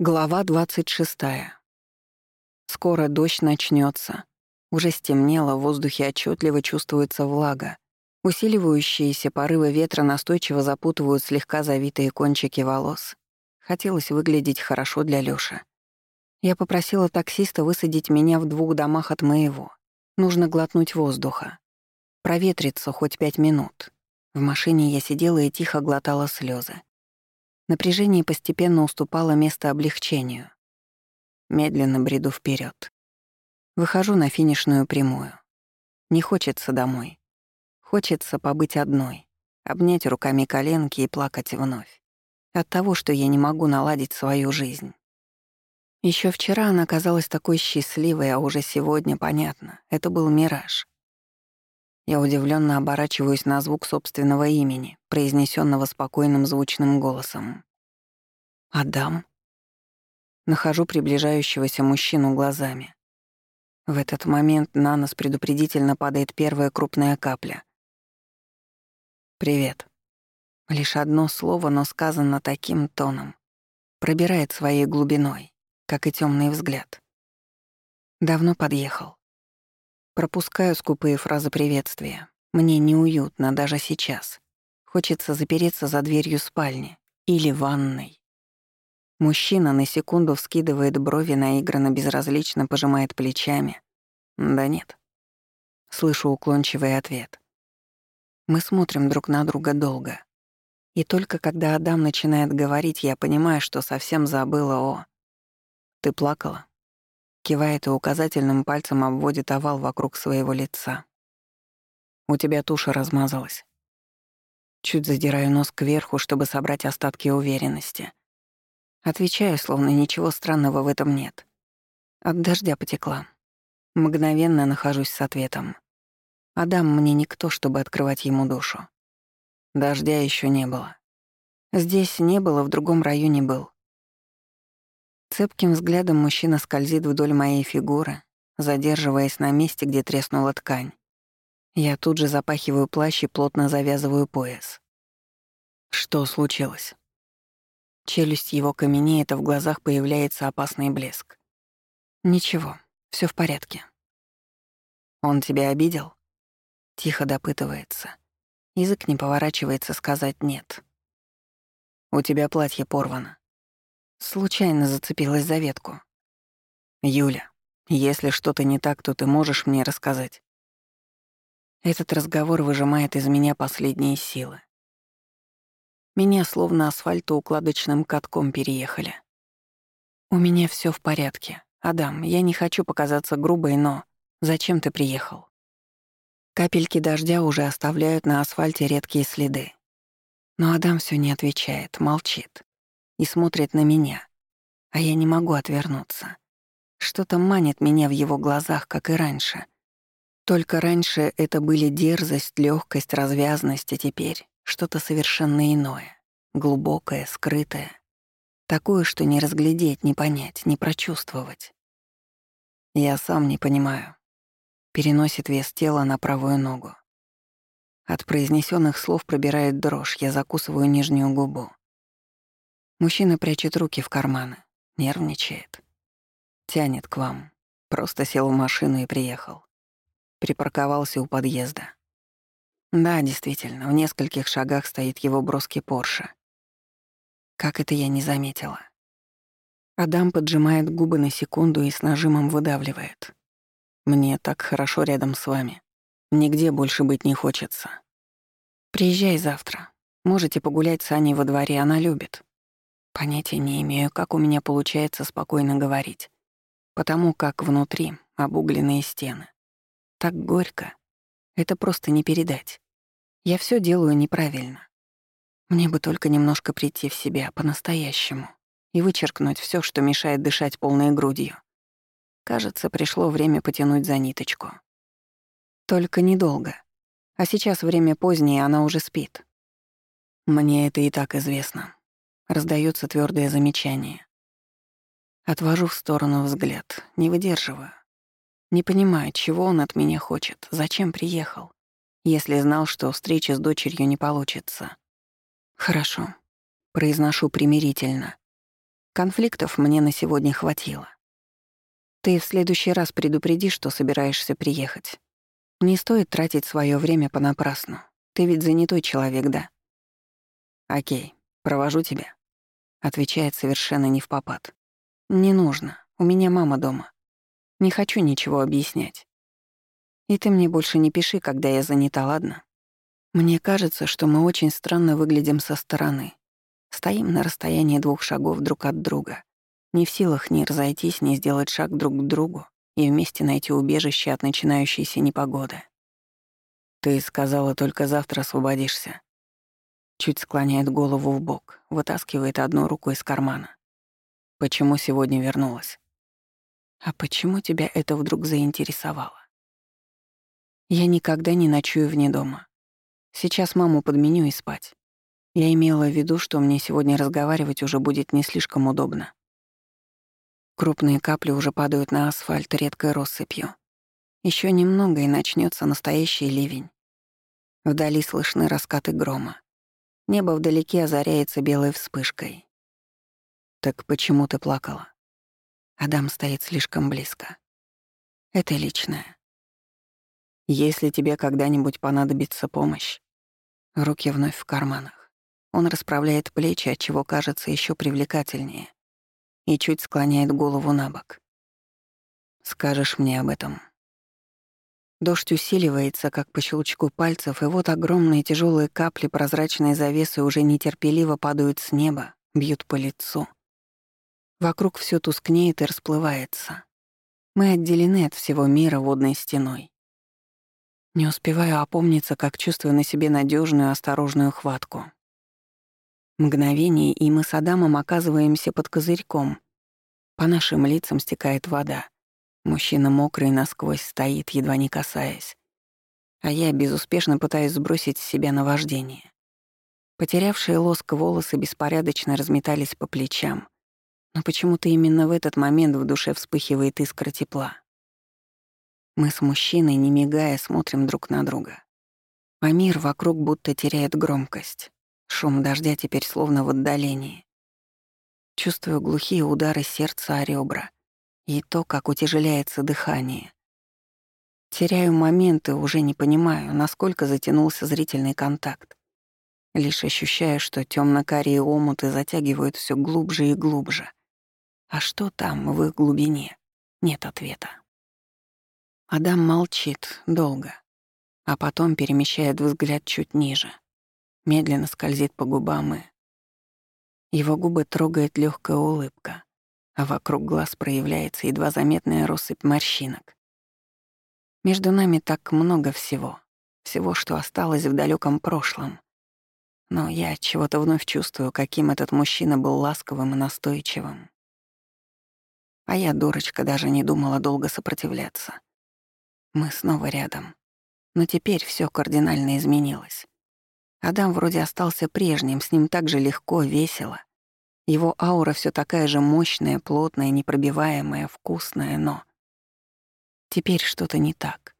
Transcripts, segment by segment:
Глава 26. Скоро дождь начнется. Уже стемнело, в воздухе отчетливо чувствуется влага. Усиливающиеся порывы ветра настойчиво запутывают слегка завитые кончики волос. Хотелось выглядеть хорошо для Лёши. Я попросила таксиста высадить меня в двух домах от моего. Нужно глотнуть воздуха. Проветриться хоть пять минут. В машине я сидела и тихо глотала слезы. Напряжение постепенно уступало место облегчению. Медленно бреду вперед. Выхожу на финишную прямую. Не хочется домой. Хочется побыть одной, обнять руками коленки и плакать вновь. От того, что я не могу наладить свою жизнь. Еще вчера она казалась такой счастливой, а уже сегодня, понятно, это был мираж. Я удивленно оборачиваюсь на звук собственного имени, произнесенного спокойным звучным голосом. «Адам?» Нахожу приближающегося мужчину глазами. В этот момент на нас предупредительно падает первая крупная капля. «Привет». Лишь одно слово, но сказано таким тоном. Пробирает своей глубиной, как и темный взгляд. Давно подъехал. Пропускаю скупые фразы приветствия. Мне неуютно даже сейчас. Хочется запереться за дверью спальни или ванной. Мужчина на секунду вскидывает брови, наигранно безразлично пожимает плечами. Да нет. Слышу уклончивый ответ. Мы смотрим друг на друга долго. И только когда Адам начинает говорить, я понимаю, что совсем забыла о... «Ты плакала?» Кивает и указательным пальцем обводит овал вокруг своего лица. «У тебя туша размазалась». Чуть задираю нос кверху, чтобы собрать остатки уверенности. Отвечаю, словно ничего странного в этом нет. От дождя потекла. Мгновенно нахожусь с ответом. Адам мне никто, чтобы открывать ему душу. Дождя еще не было. Здесь не было, в другом районе был. Цепким взглядом мужчина скользит вдоль моей фигуры, задерживаясь на месте, где треснула ткань. Я тут же запахиваю плащ и плотно завязываю пояс. Что случилось? Челюсть его каменеет, а в глазах появляется опасный блеск. Ничего, все в порядке. Он тебя обидел? Тихо допытывается. Язык не поворачивается сказать «нет». У тебя платье порвано. Случайно зацепилась за ветку. «Юля, если что-то не так, то ты можешь мне рассказать?» Этот разговор выжимает из меня последние силы. Меня словно асфальтоукладочным катком переехали. «У меня все в порядке. Адам, я не хочу показаться грубой, но зачем ты приехал?» Капельки дождя уже оставляют на асфальте редкие следы. Но Адам все не отвечает, молчит и смотрит на меня, а я не могу отвернуться. Что-то манит меня в его глазах, как и раньше. Только раньше это были дерзость, легкость, развязность, а теперь что-то совершенно иное, глубокое, скрытое. Такое, что не разглядеть, не понять, не прочувствовать. Я сам не понимаю. Переносит вес тела на правую ногу. От произнесенных слов пробирает дрожь, я закусываю нижнюю губу. Мужчина прячет руки в карманы, нервничает. Тянет к вам. Просто сел в машину и приехал. Припарковался у подъезда. Да, действительно, в нескольких шагах стоит его броский Порше. Как это я не заметила. Адам поджимает губы на секунду и с нажимом выдавливает. «Мне так хорошо рядом с вами. Нигде больше быть не хочется. Приезжай завтра. Можете погулять с Аней во дворе, она любит. Понятия не имею, как у меня получается спокойно говорить. Потому как внутри обугленные стены. Так горько. Это просто не передать. Я все делаю неправильно. Мне бы только немножко прийти в себя по-настоящему и вычеркнуть все, что мешает дышать полной грудью. Кажется, пришло время потянуть за ниточку. Только недолго. А сейчас время позднее, она уже спит. Мне это и так известно. Раздается твердое замечание. Отвожу в сторону взгляд, не выдерживаю. Не понимаю, чего он от меня хочет, зачем приехал, если знал, что встреча с дочерью не получится. Хорошо, произношу примирительно. Конфликтов мне на сегодня хватило. Ты в следующий раз предупреди, что собираешься приехать. Не стоит тратить свое время понапрасну. Ты ведь занятой человек, да? Окей, провожу тебя. Отвечает совершенно не в попад. Не нужно, у меня мама дома. Не хочу ничего объяснять. И ты мне больше не пиши, когда я занята, ладно? Мне кажется, что мы очень странно выглядим со стороны. Стоим на расстоянии двух шагов друг от друга, не в силах ни разойтись, ни сделать шаг друг к другу и вместе найти убежище от начинающейся непогоды. «Ты сказала, только завтра освободишься». Чуть склоняет голову в бок, вытаскивает одну руку из кармана. «Почему сегодня вернулась?» «А почему тебя это вдруг заинтересовало?» «Я никогда не ночую вне дома. Сейчас маму подменю и спать. Я имела в виду, что мне сегодня разговаривать уже будет не слишком удобно. Крупные капли уже падают на асфальт редкой россыпью. Еще немного, и начнется настоящий ливень. Вдали слышны раскаты грома. Небо вдалеке озаряется белой вспышкой. «Так почему ты плакала?» Адам стоит слишком близко. «Это личное. Если тебе когда-нибудь понадобится помощь...» Руки вновь в карманах. Он расправляет плечи, отчего кажется еще привлекательнее, и чуть склоняет голову на бок. «Скажешь мне об этом». Дождь усиливается, как по щелчку пальцев, и вот огромные тяжелые капли прозрачной завесы уже нетерпеливо падают с неба, бьют по лицу. Вокруг все тускнеет и расплывается. Мы отделены от всего мира водной стеной. Не успеваю опомниться, как чувствую на себе надежную осторожную хватку. Мгновение, и мы с Адамом оказываемся под козырьком. По нашим лицам стекает вода. Мужчина мокрый насквозь стоит, едва не касаясь. А я безуспешно пытаюсь сбросить с себя наваждение. Потерявшие лоск волосы беспорядочно разметались по плечам. Но почему-то именно в этот момент в душе вспыхивает искра тепла. Мы с мужчиной, не мигая, смотрим друг на друга. А мир вокруг будто теряет громкость. Шум дождя теперь словно в отдалении. Чувствую глухие удары сердца о ребра и то, как утяжеляется дыхание. Теряю моменты, уже не понимаю, насколько затянулся зрительный контакт. Лишь ощущаю, что темно-карие омуты затягивают все глубже и глубже. А что там, в их глубине? Нет ответа. Адам молчит долго, а потом перемещает взгляд чуть ниже — медленно скользит по губам и... Его губы трогает легкая улыбка, а вокруг глаз проявляется едва заметная россыпь морщинок. Между нами так много всего, всего, что осталось в далеком прошлом. Но я чего-то вновь чувствую, каким этот мужчина был ласковым и настойчивым. А я, дурочка, даже не думала долго сопротивляться. Мы снова рядом. Но теперь все кардинально изменилось. Адам вроде остался прежним, с ним так же легко, весело. Его аура все такая же мощная, плотная, непробиваемая, вкусная, но... Теперь что-то не так.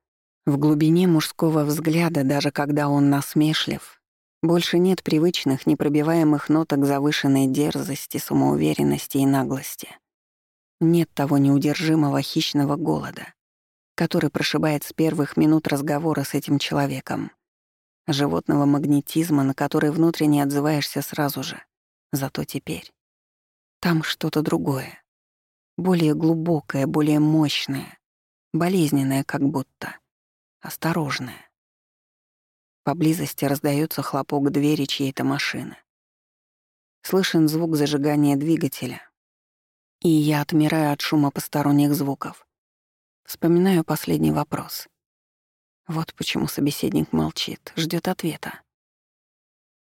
В глубине мужского взгляда, даже когда он насмешлив, больше нет привычных, непробиваемых ноток завышенной дерзости, самоуверенности и наглости. Нет того неудержимого хищного голода, который прошибает с первых минут разговора с этим человеком животного магнетизма, на который внутренне отзываешься сразу же. Зато теперь. Там что-то другое. Более глубокое, более мощное. Болезненное как будто. Осторожное. Поблизости раздается хлопок двери чьей-то машины. Слышен звук зажигания двигателя. И я отмираю от шума посторонних звуков. Вспоминаю последний вопрос. Вот почему собеседник молчит, ждет ответа.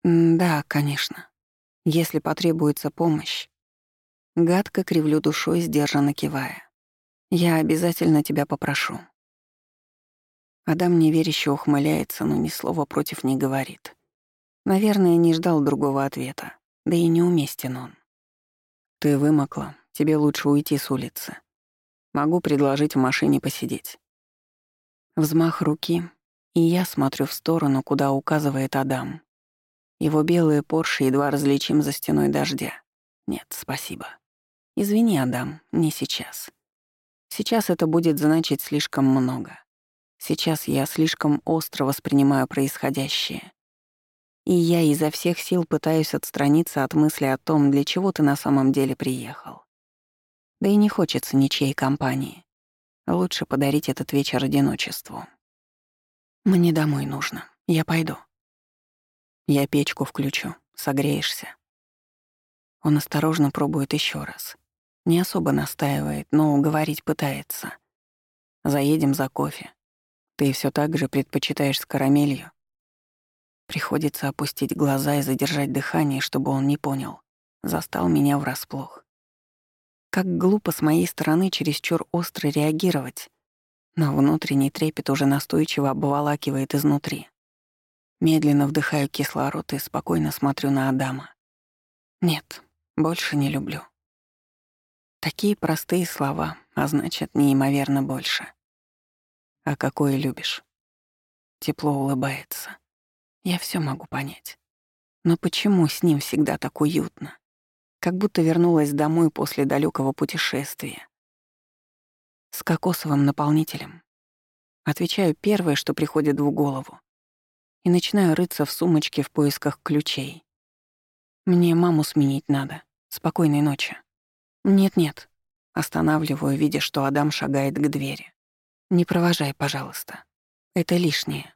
«Да, конечно. Если потребуется помощь». Гадко кривлю душой, сдержанно кивая. «Я обязательно тебя попрошу». Адам неверяще ухмыляется, но ни слова против не говорит. Наверное, не ждал другого ответа, да и неуместен он. «Ты вымокла, тебе лучше уйти с улицы. Могу предложить в машине посидеть». Взмах руки, и я смотрю в сторону, куда указывает Адам. Его белые Порше едва различим за стеной дождя. Нет, спасибо. Извини, Адам, не сейчас. Сейчас это будет значить слишком много. Сейчас я слишком остро воспринимаю происходящее. И я изо всех сил пытаюсь отстраниться от мысли о том, для чего ты на самом деле приехал. Да и не хочется ничьей компании. Лучше подарить этот вечер одиночеству. Мне домой нужно. Я пойду. Я печку включу. Согреешься. Он осторожно пробует еще раз. Не особо настаивает, но уговорить пытается. Заедем за кофе. Ты все так же предпочитаешь с карамелью? Приходится опустить глаза и задержать дыхание, чтобы он не понял. Застал меня врасплох. Как глупо с моей стороны чересчур остро реагировать, но внутренний трепет уже настойчиво обволакивает изнутри. Медленно вдыхаю кислород и спокойно смотрю на Адама. Нет, больше не люблю. Такие простые слова, а значит, неимоверно больше. А какое любишь? Тепло улыбается. Я все могу понять. Но почему с ним всегда так уютно? Как будто вернулась домой после далекого путешествия. С кокосовым наполнителем. Отвечаю первое, что приходит в голову и начинаю рыться в сумочке в поисках ключей. Мне маму сменить надо. Спокойной ночи. Нет-нет. Останавливаю, видя, что Адам шагает к двери. Не провожай, пожалуйста. Это лишнее.